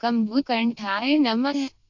कंभुकंठाय नमः